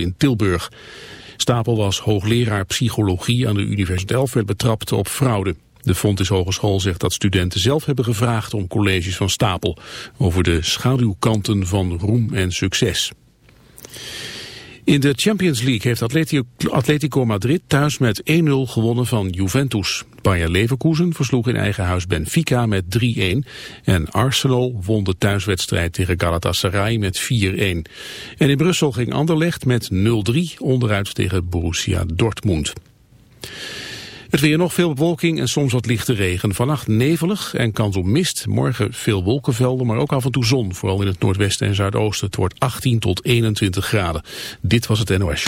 in Tilburg. Stapel was hoogleraar psychologie aan de Universiteit Delft werd betrapt op fraude. De Fontys Hogeschool zegt dat studenten zelf hebben gevraagd om colleges van Stapel over de schaduwkanten van roem en succes. In de Champions League heeft Atletico Madrid thuis met 1-0 gewonnen van Juventus. Bayer Leverkusen versloeg in eigen huis Benfica met 3-1. En Arsenal won de thuiswedstrijd tegen Galatasaray met 4-1. En in Brussel ging Anderlecht met 0-3 onderuit tegen Borussia Dortmund. Het weer nog veel bewolking en soms wat lichte regen. Vannacht nevelig en kans op mist. Morgen veel wolkenvelden, maar ook af en toe zon. Vooral in het noordwesten en zuidoosten. Het wordt 18 tot 21 graden. Dit was het NOS.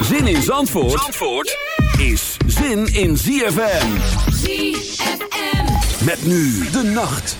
Zin in Zandvoort, Zandvoort is zin in ZFM. ZFM. Met nu de nacht.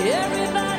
Everybody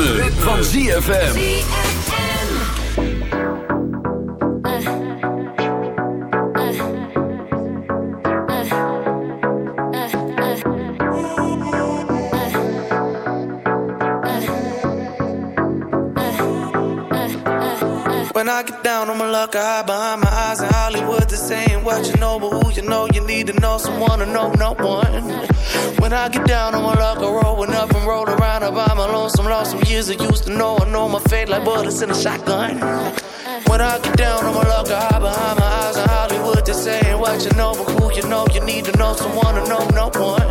van ZFM. When I get down on my luck, I hide behind my eyes in Hollywood. They're saying what you know, but who you know, you need to know someone to know no one. When I get down I used to know. I know my fate like bullets in a shotgun. When I get down on my luck, I hide behind my eyes in Hollywood. They're saying what you know, but who you know, you need to know someone to know no one.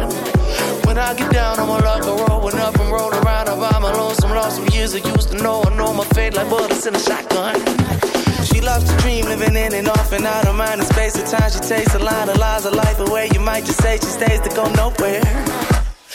When I get down on my luck, I rollin' up and roll around. I buy my lonesome, lost some years I used to know. I know my fate like bullets in a shotgun. She loves to dream, living in and off and out of mind and space. At time. she takes a line of lies of life away. You might just say she stays to go nowhere.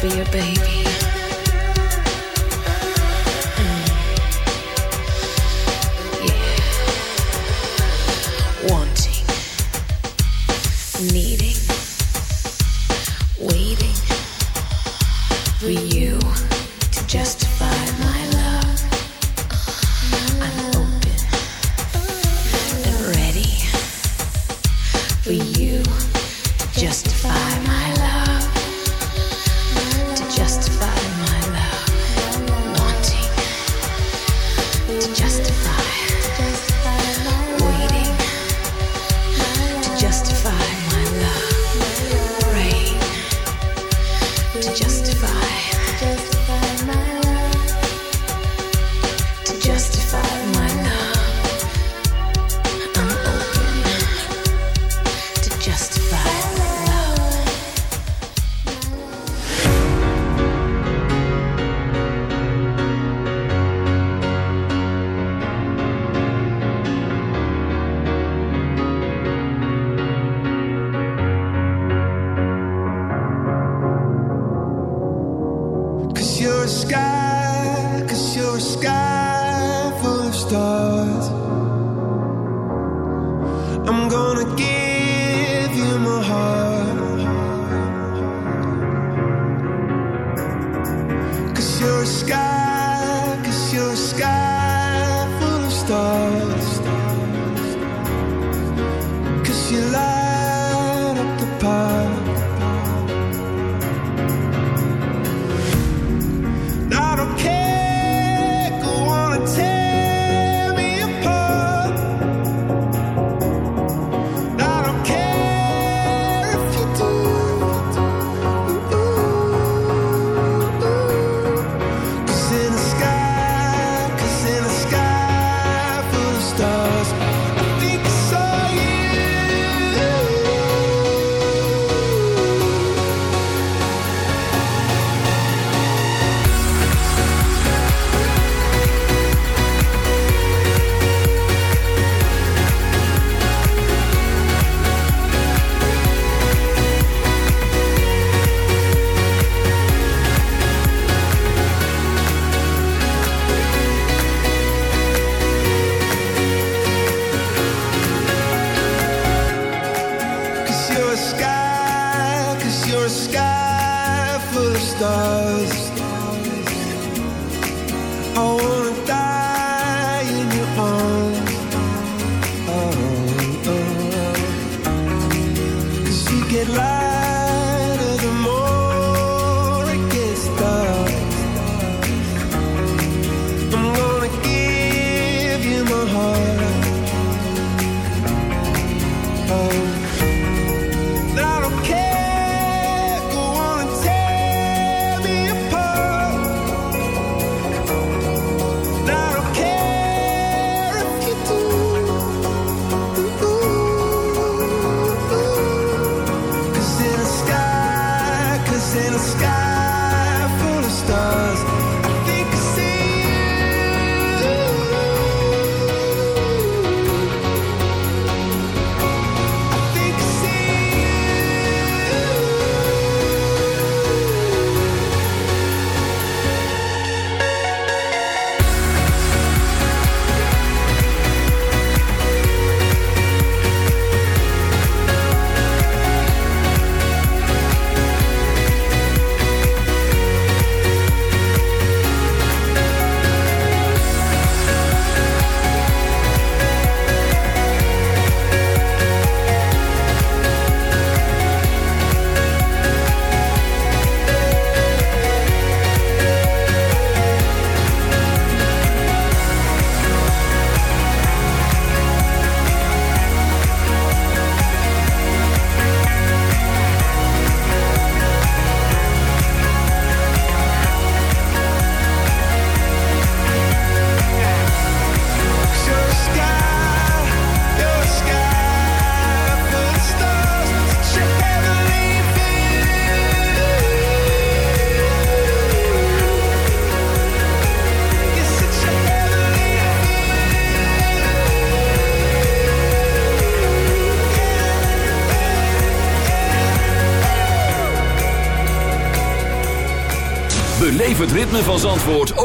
be your baby.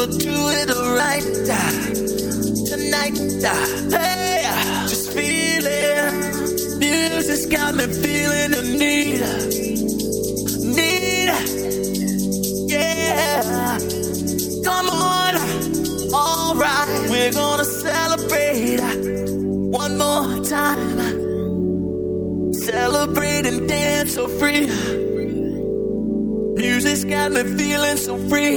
go do it all right tonight. Hey, just feeling. Music's got me feeling the need. Need. Yeah. Come on. All right. We're gonna celebrate one more time. Celebrate and dance so free. Music's got me feeling so free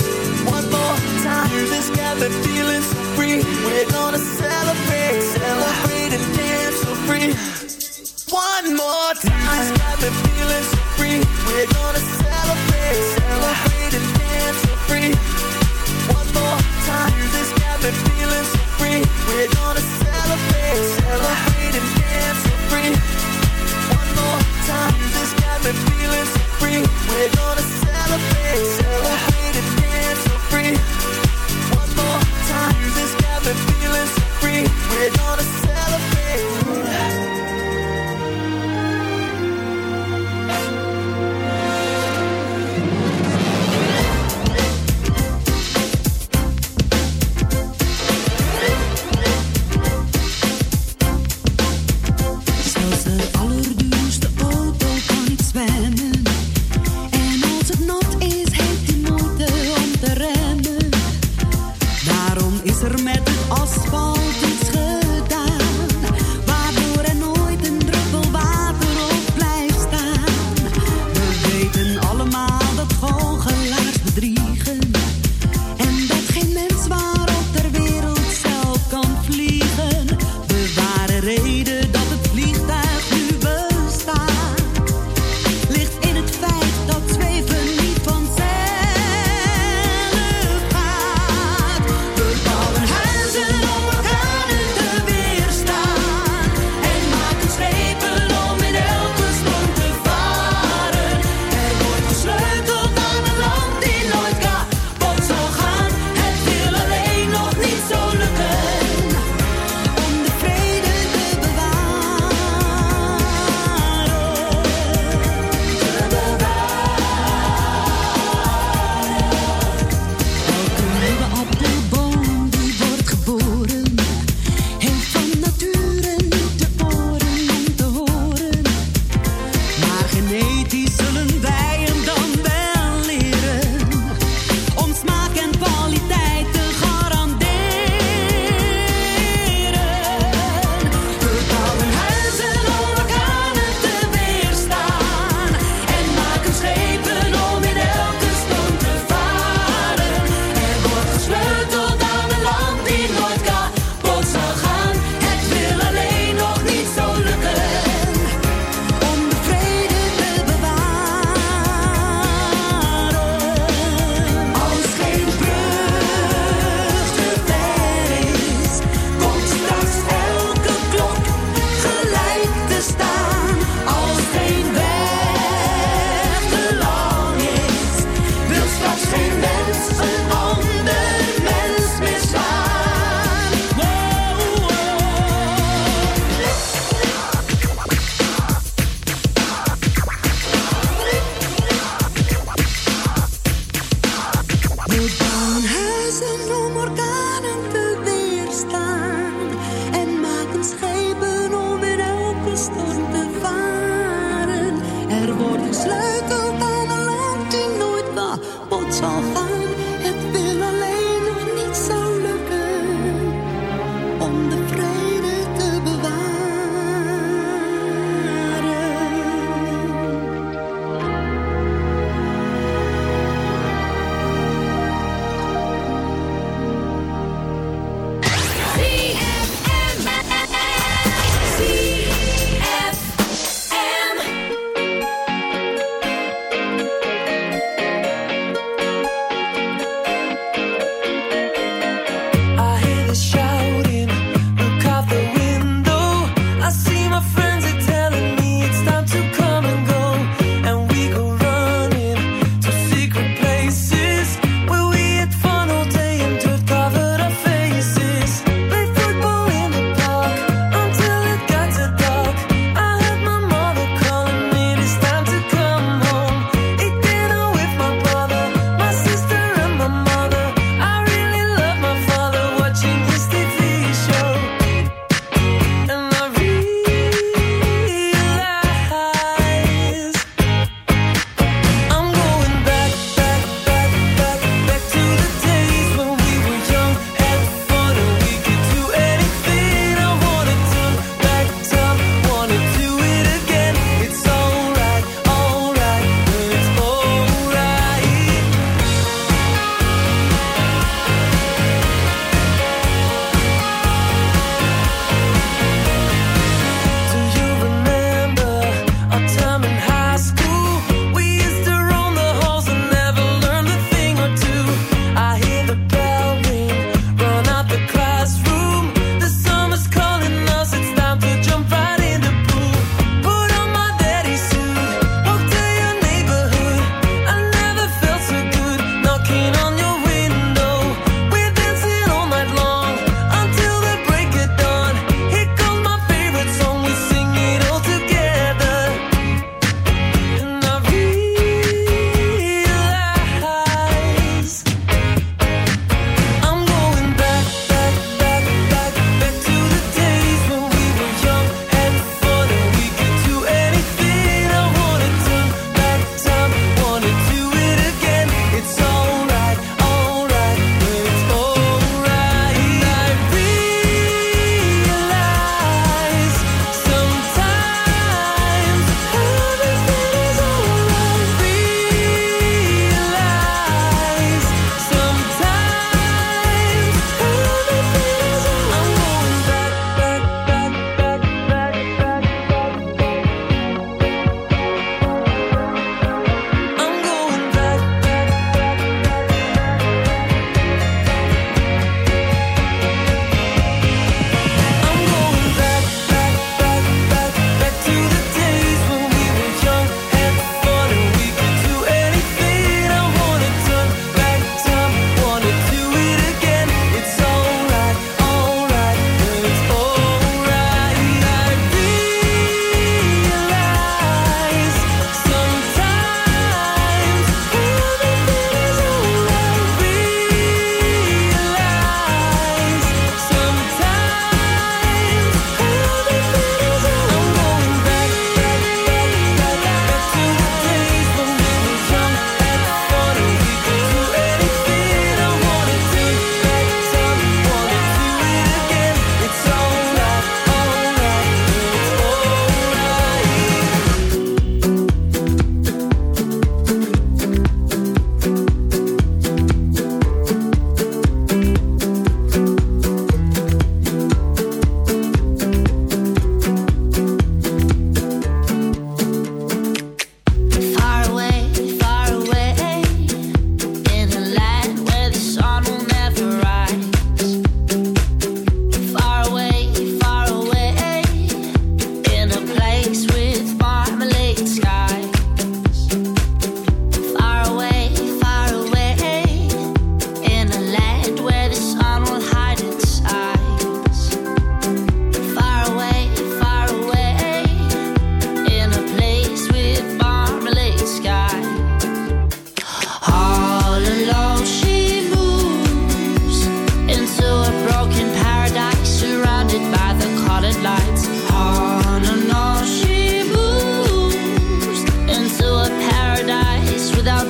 Got feeling so free. We're gonna celebrate, celebrate and dance so free. One more time. Got feeling so free. We're gonna celebrate, celebrate and dance free. One more time. We're gonna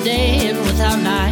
day and without night.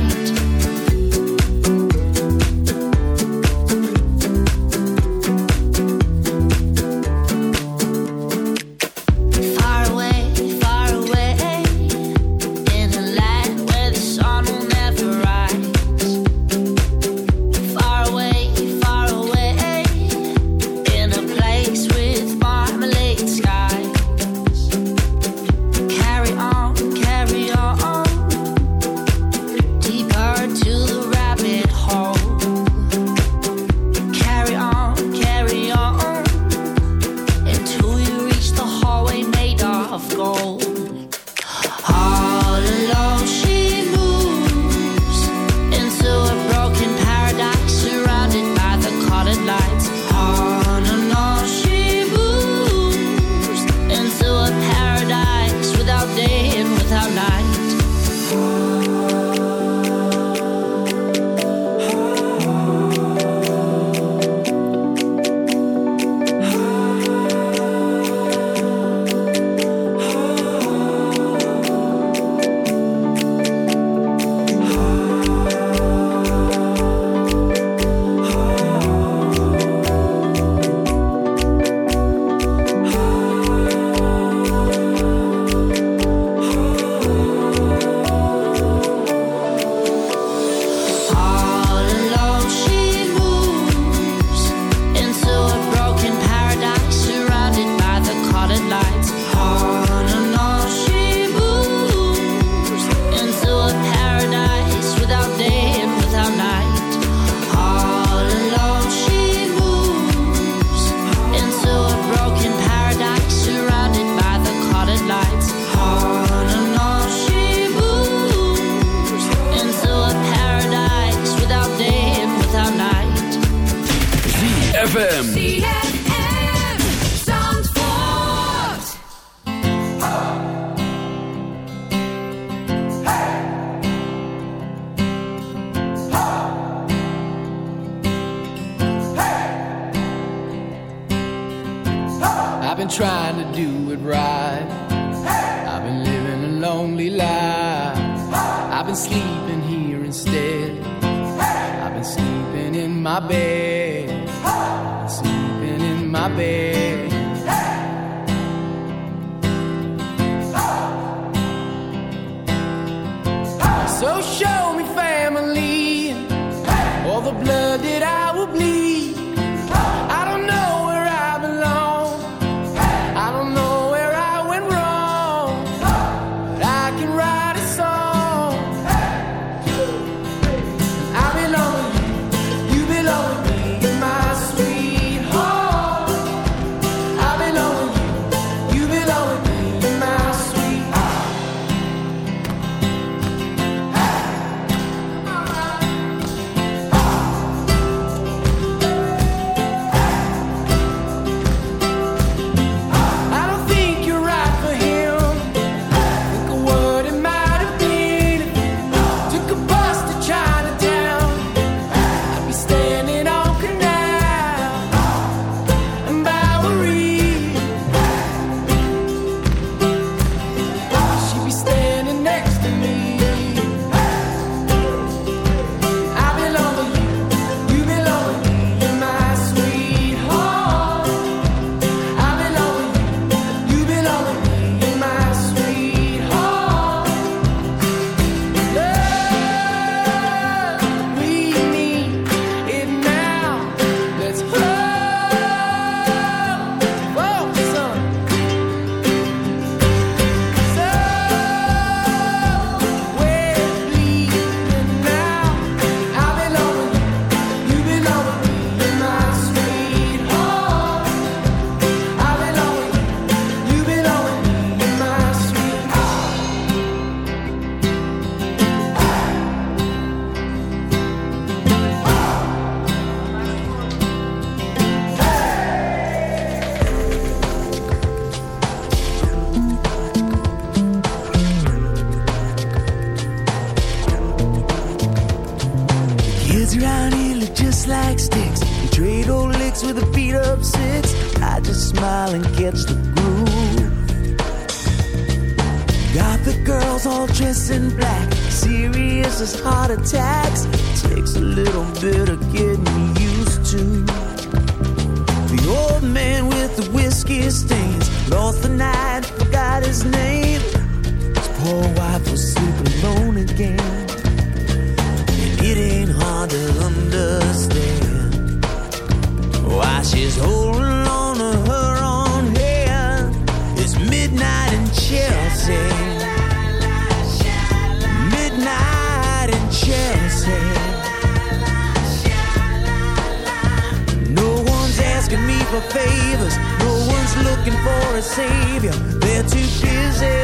for favors. No one's looking for a savior. They're too busy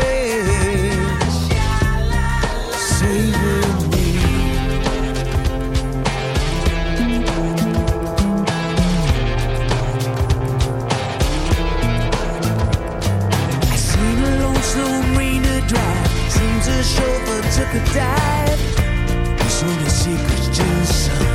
saving me. I seen a lonesome slow rainer drive. Seems a chauffeur took a dive. He's on secret's just.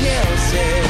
Chelsea.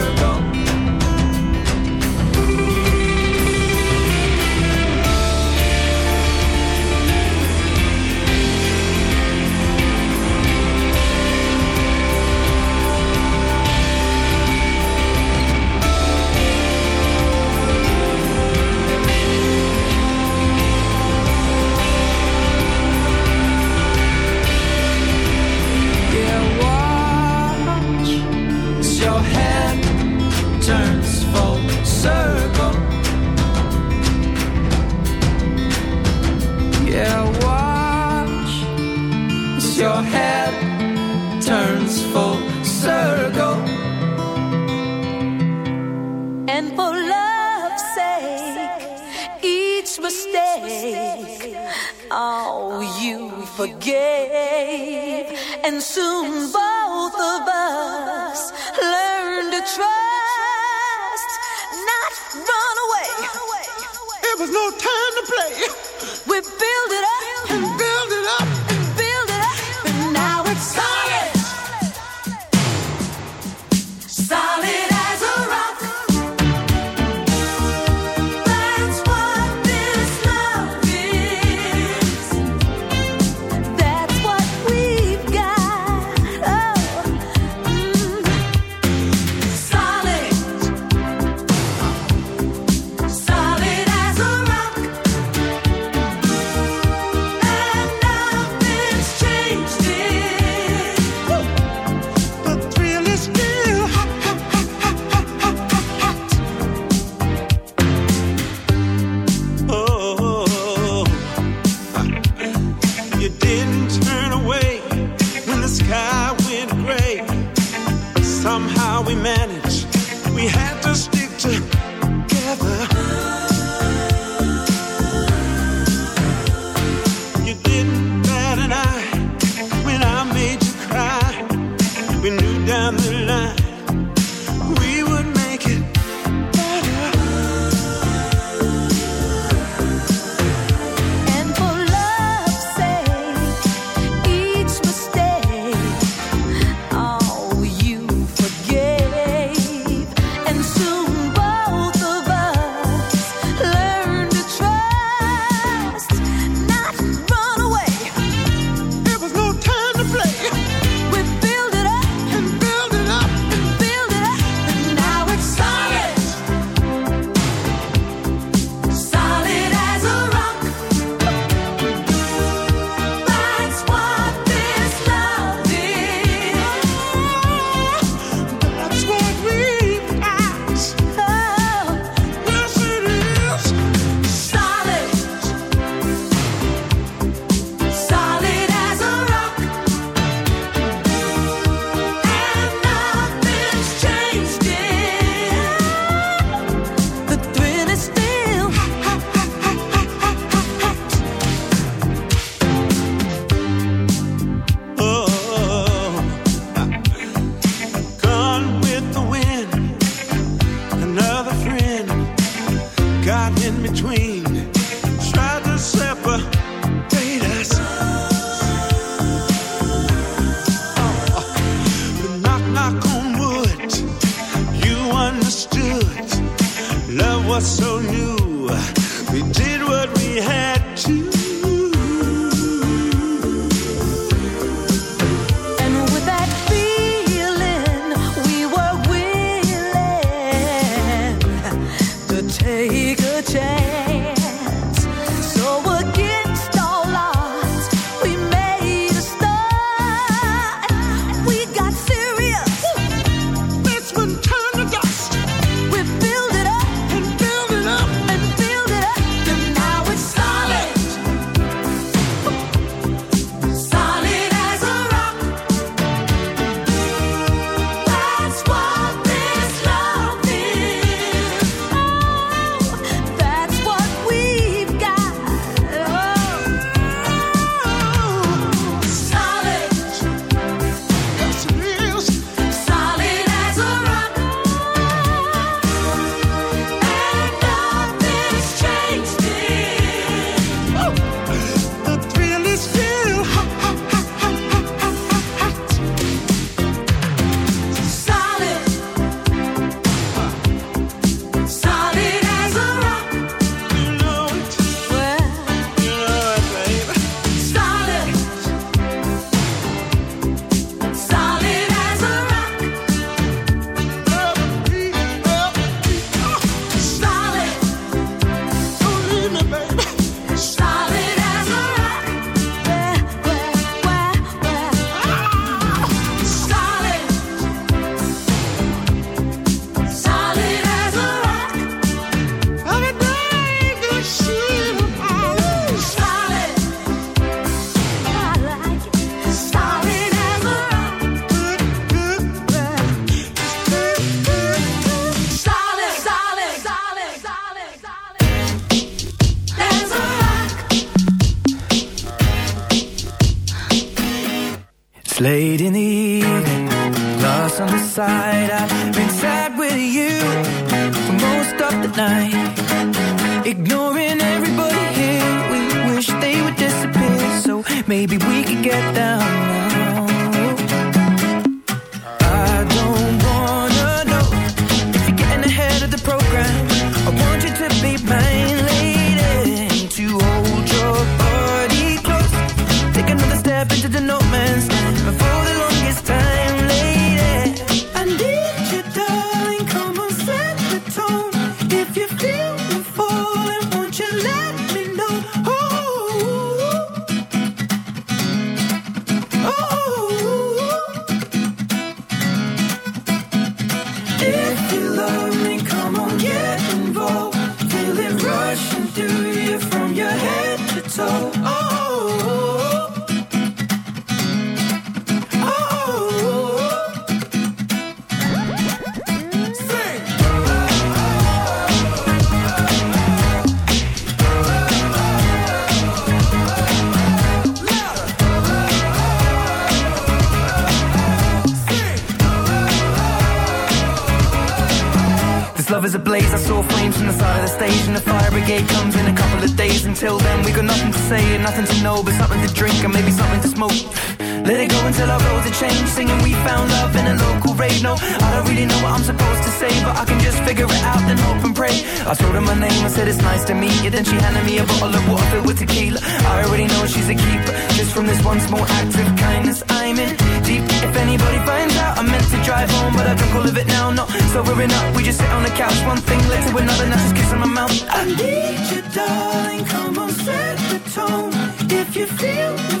Been sad with you for most of the night. Ignoring everybody here, we wish they would disappear. So maybe we could get down now. said it's nice to meet you. Then she handed me a bottle of water filled with tequila. I already know she's a keeper. Just from this one small act of kindness, I'm in deep. If anybody finds out, I meant to drive home, but I drunk all of it now. Not sobering enough. we just sit on the couch. One thing led to another, now just kissing my mouth. I need you, darling. Come on, set the tone. If you feel the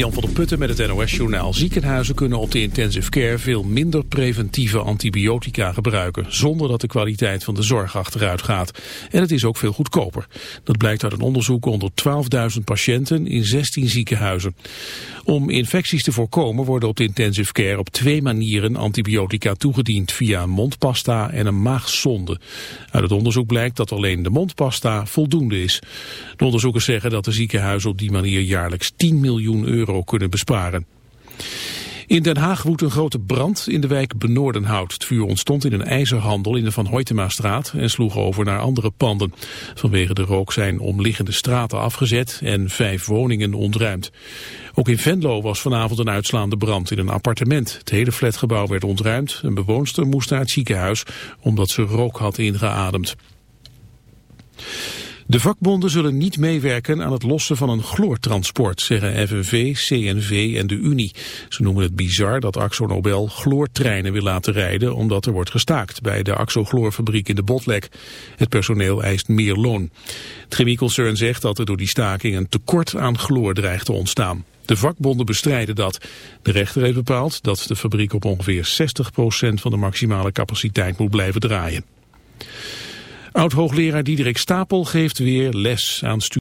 Jan van der Putten met het NOS-journaal. Ziekenhuizen kunnen op de intensive care veel minder preventieve antibiotica gebruiken... zonder dat de kwaliteit van de zorg achteruit gaat. En het is ook veel goedkoper. Dat blijkt uit een onderzoek onder 12.000 patiënten in 16 ziekenhuizen. Om infecties te voorkomen worden op de intensive care op twee manieren antibiotica toegediend... via mondpasta en een maagsonde. Uit het onderzoek blijkt dat alleen de mondpasta voldoende is. De onderzoekers zeggen dat de ziekenhuizen op die manier jaarlijks 10 miljoen euro kunnen besparen. In Den Haag woedt een grote brand in de wijk Benoordenhout. Het vuur ontstond in een ijzerhandel in de Van Hoytemastraat en sloeg over naar andere panden. Vanwege de rook zijn omliggende straten afgezet en vijf woningen ontruimd. Ook in Venlo was vanavond een uitslaande brand in een appartement. Het hele flatgebouw werd ontruimd. Een bewoonster moest naar het ziekenhuis omdat ze rook had ingeademd. De vakbonden zullen niet meewerken aan het lossen van een chloortransport, zeggen FNV, CNV en de Unie. Ze noemen het bizar dat Axo Nobel chloortreinen wil laten rijden omdat er wordt gestaakt bij de Axo-chloorfabriek in de Botlek. Het personeel eist meer loon. Het chemieconcern zegt dat er door die staking een tekort aan chloor dreigt te ontstaan. De vakbonden bestrijden dat. De rechter heeft bepaald dat de fabriek op ongeveer 60% van de maximale capaciteit moet blijven draaien. Oud-hoogleraar Diederik Stapel geeft weer les aan studenten.